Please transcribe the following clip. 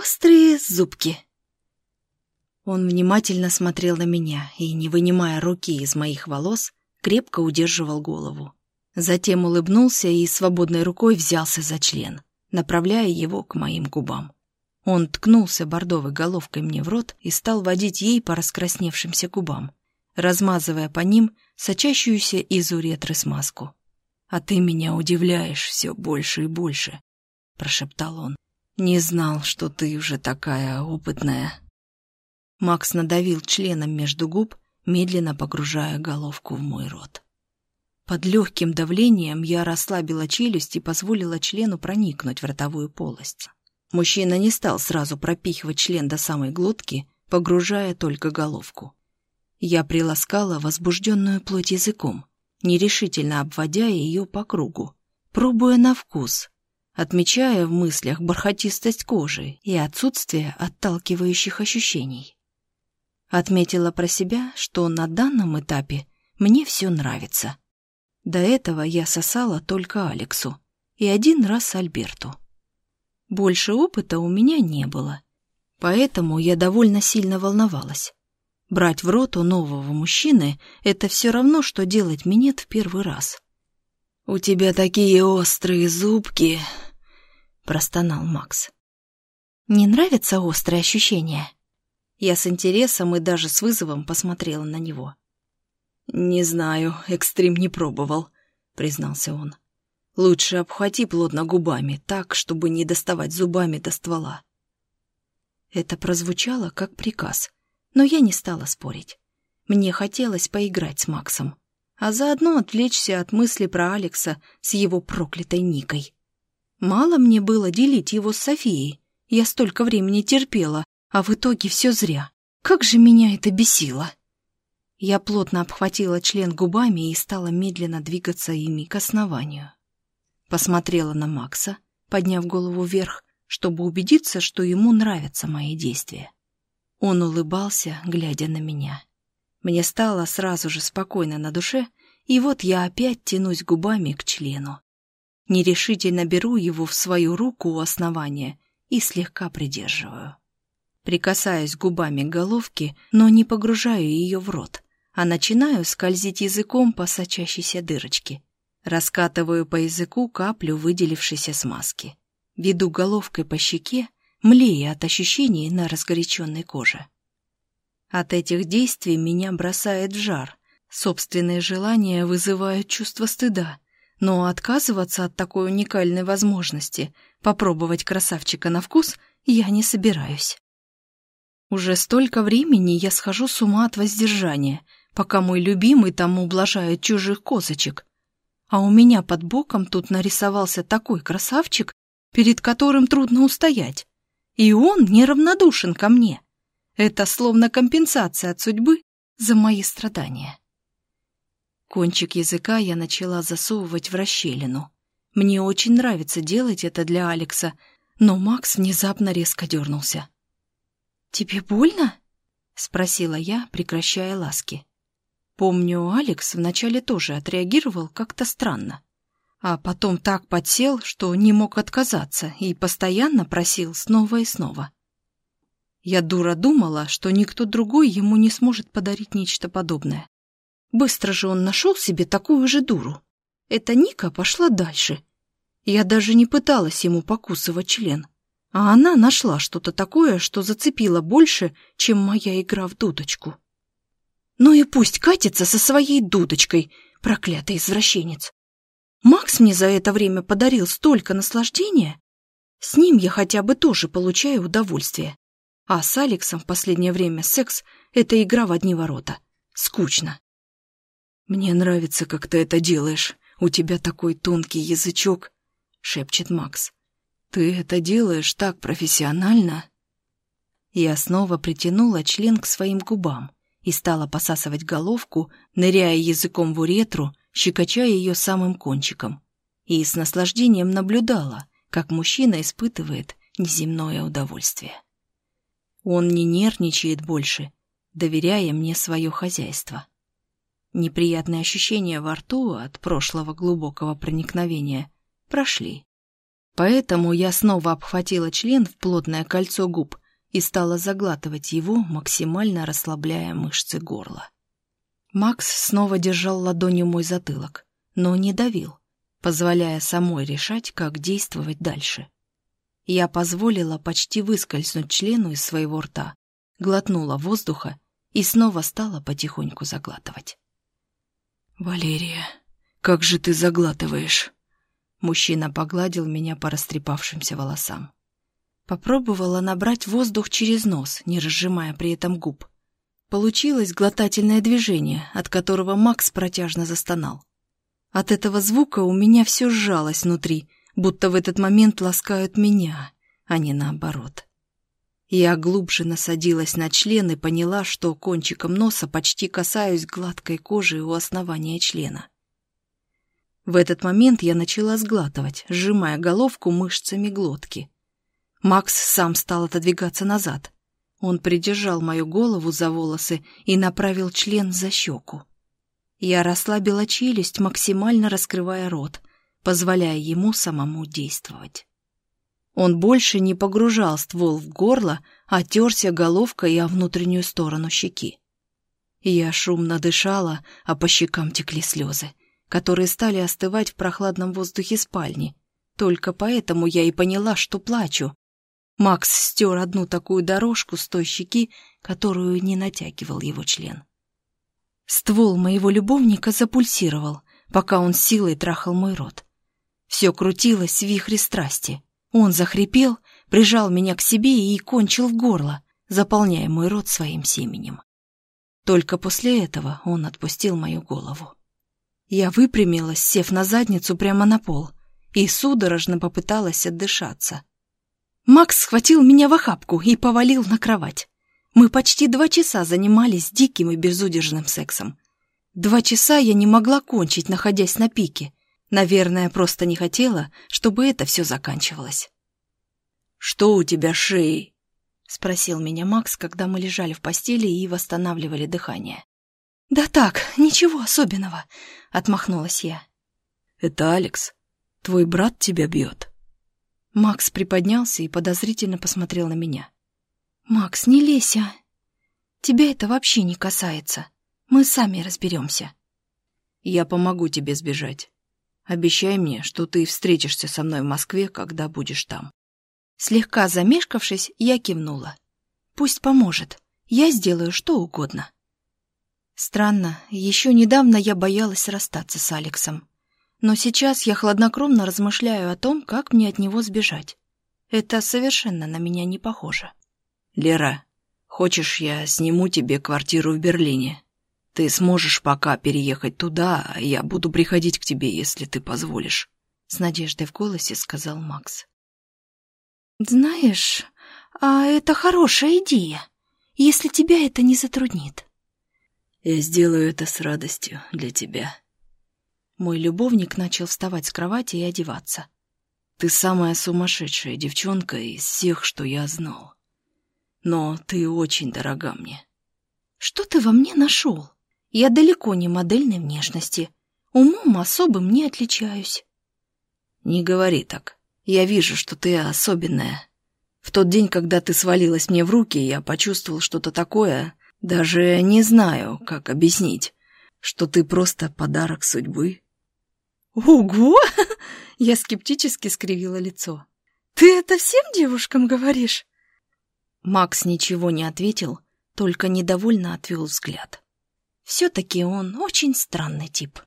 острые зубки. Он внимательно смотрел на меня и, не вынимая руки из моих волос, крепко удерживал голову. Затем улыбнулся и свободной рукой взялся за член, направляя его к моим губам. Он ткнулся бордовой головкой мне в рот и стал водить ей по раскрасневшимся губам, размазывая по ним сочащуюся из уретры смазку. «А ты меня удивляешь все больше и больше», — прошептал он. «Не знал, что ты уже такая опытная». Макс надавил членом между губ, медленно погружая головку в мой рот. Под легким давлением я расслабила челюсть и позволила члену проникнуть в ротовую полость. Мужчина не стал сразу пропихивать член до самой глотки, погружая только головку. Я приласкала возбужденную плоть языком, нерешительно обводя ее по кругу, пробуя на вкус, отмечая в мыслях бархатистость кожи и отсутствие отталкивающих ощущений. Отметила про себя, что на данном этапе мне все нравится. До этого я сосала только Алексу и один раз Альберту. Больше опыта у меня не было, поэтому я довольно сильно волновалась. Брать в рот у нового мужчины — это все равно, что делать минет в первый раз. «У тебя такие острые зубки!» — простонал Макс. «Не нравятся острые ощущения?» Я с интересом и даже с вызовом посмотрела на него. «Не знаю, экстрим не пробовал», — признался он. Лучше обхвати плотно губами, так, чтобы не доставать зубами до ствола. Это прозвучало как приказ, но я не стала спорить. Мне хотелось поиграть с Максом, а заодно отвлечься от мысли про Алекса с его проклятой Никой. Мало мне было делить его с Софией. Я столько времени терпела, а в итоге все зря. Как же меня это бесило! Я плотно обхватила член губами и стала медленно двигаться ими к основанию. Посмотрела на Макса, подняв голову вверх, чтобы убедиться, что ему нравятся мои действия. Он улыбался, глядя на меня. Мне стало сразу же спокойно на душе, и вот я опять тянусь губами к члену. Нерешительно беру его в свою руку у основания и слегка придерживаю. Прикасаюсь губами к головке, но не погружаю ее в рот, а начинаю скользить языком по сочащейся дырочке. Раскатываю по языку каплю выделившейся смазки. Веду головкой по щеке, млея от ощущений на разгоряченной коже. От этих действий меня бросает в жар. Собственные желания вызывают чувство стыда, но отказываться от такой уникальной возможности попробовать красавчика на вкус я не собираюсь. Уже столько времени я схожу с ума от воздержания, пока мой любимый там ублажает чужих козочек, а у меня под боком тут нарисовался такой красавчик, перед которым трудно устоять. И он неравнодушен ко мне. Это словно компенсация от судьбы за мои страдания. Кончик языка я начала засовывать в расщелину. Мне очень нравится делать это для Алекса, но Макс внезапно резко дернулся. «Тебе больно?» — спросила я, прекращая ласки. Помню, Алекс вначале тоже отреагировал как-то странно. А потом так подсел, что не мог отказаться и постоянно просил снова и снова. Я дура думала, что никто другой ему не сможет подарить нечто подобное. Быстро же он нашел себе такую же дуру. Эта Ника пошла дальше. Я даже не пыталась ему покусывать член. А она нашла что-то такое, что зацепило больше, чем моя игра в дудочку. Ну и пусть катится со своей дудочкой, проклятый извращенец. Макс мне за это время подарил столько наслаждения. С ним я хотя бы тоже получаю удовольствие. А с Алексом в последнее время секс — это игра в одни ворота. Скучно. «Мне нравится, как ты это делаешь. У тебя такой тонкий язычок», — шепчет Макс. «Ты это делаешь так профессионально». Я снова притянула член к своим губам и стала посасывать головку, ныряя языком в уретру, щекоча ее самым кончиком. И с наслаждением наблюдала, как мужчина испытывает неземное удовольствие. Он не нервничает больше, доверяя мне свое хозяйство. Неприятные ощущения во рту от прошлого глубокого проникновения прошли. Поэтому я снова обхватила член в плотное кольцо губ и стала заглатывать его, максимально расслабляя мышцы горла. Макс снова держал ладонью мой затылок, но не давил, позволяя самой решать, как действовать дальше. Я позволила почти выскользнуть члену из своего рта, глотнула воздуха и снова стала потихоньку заглатывать. «Валерия, как же ты заглатываешь?» Мужчина погладил меня по растрепавшимся волосам. Попробовала набрать воздух через нос, не разжимая при этом губ. Получилось глотательное движение, от которого Макс протяжно застонал. От этого звука у меня все сжалось внутри, будто в этот момент ласкают меня, а не наоборот. Я глубже насадилась на член и поняла, что кончиком носа почти касаюсь гладкой кожи у основания члена. В этот момент я начала сглатывать, сжимая головку мышцами глотки. Макс сам стал отодвигаться назад. Он придержал мою голову за волосы и направил член за щеку. Я расслабила челюсть, максимально раскрывая рот, позволяя ему самому действовать. Он больше не погружал ствол в горло, а терся головкой о внутреннюю сторону щеки. Я шумно дышала, а по щекам текли слезы которые стали остывать в прохладном воздухе спальни. Только поэтому я и поняла, что плачу. Макс стер одну такую дорожку с той щеки, которую не натягивал его член. Ствол моего любовника запульсировал, пока он силой трахал мой рот. Все крутилось в вихре страсти. Он захрипел, прижал меня к себе и кончил в горло, заполняя мой рот своим семенем. Только после этого он отпустил мою голову. Я выпрямилась, сев на задницу прямо на пол, и судорожно попыталась отдышаться. Макс схватил меня в охапку и повалил на кровать. Мы почти два часа занимались диким и безудержным сексом. Два часа я не могла кончить, находясь на пике. Наверное, просто не хотела, чтобы это все заканчивалось. «Что у тебя шеей?» — спросил меня Макс, когда мы лежали в постели и восстанавливали дыхание. «Да так, ничего особенного», — отмахнулась я. «Это Алекс. Твой брат тебя бьет». Макс приподнялся и подозрительно посмотрел на меня. «Макс, не лезь, а. Тебя это вообще не касается. Мы сами разберемся». «Я помогу тебе сбежать. Обещай мне, что ты встретишься со мной в Москве, когда будешь там». Слегка замешкавшись, я кивнула. «Пусть поможет. Я сделаю что угодно». Странно, еще недавно я боялась расстаться с Алексом. Но сейчас я хладнокровно размышляю о том, как мне от него сбежать. Это совершенно на меня не похоже. «Лера, хочешь, я сниму тебе квартиру в Берлине? Ты сможешь пока переехать туда, а я буду приходить к тебе, если ты позволишь», — с надеждой в голосе сказал Макс. «Знаешь, а это хорошая идея, если тебя это не затруднит». Я сделаю это с радостью для тебя. Мой любовник начал вставать с кровати и одеваться. Ты самая сумасшедшая девчонка из всех, что я знал. Но ты очень дорога мне. Что ты во мне нашел? Я далеко не модельной внешности. Умом особым не отличаюсь. Не говори так. Я вижу, что ты особенная. В тот день, когда ты свалилась мне в руки, я почувствовал что-то такое, даже не знаю, как объяснить, что ты просто подарок судьбы. Ого! Я скептически скривила лицо. Ты это всем девушкам говоришь? Макс ничего не ответил, только недовольно отвел взгляд. Все-таки он очень странный тип.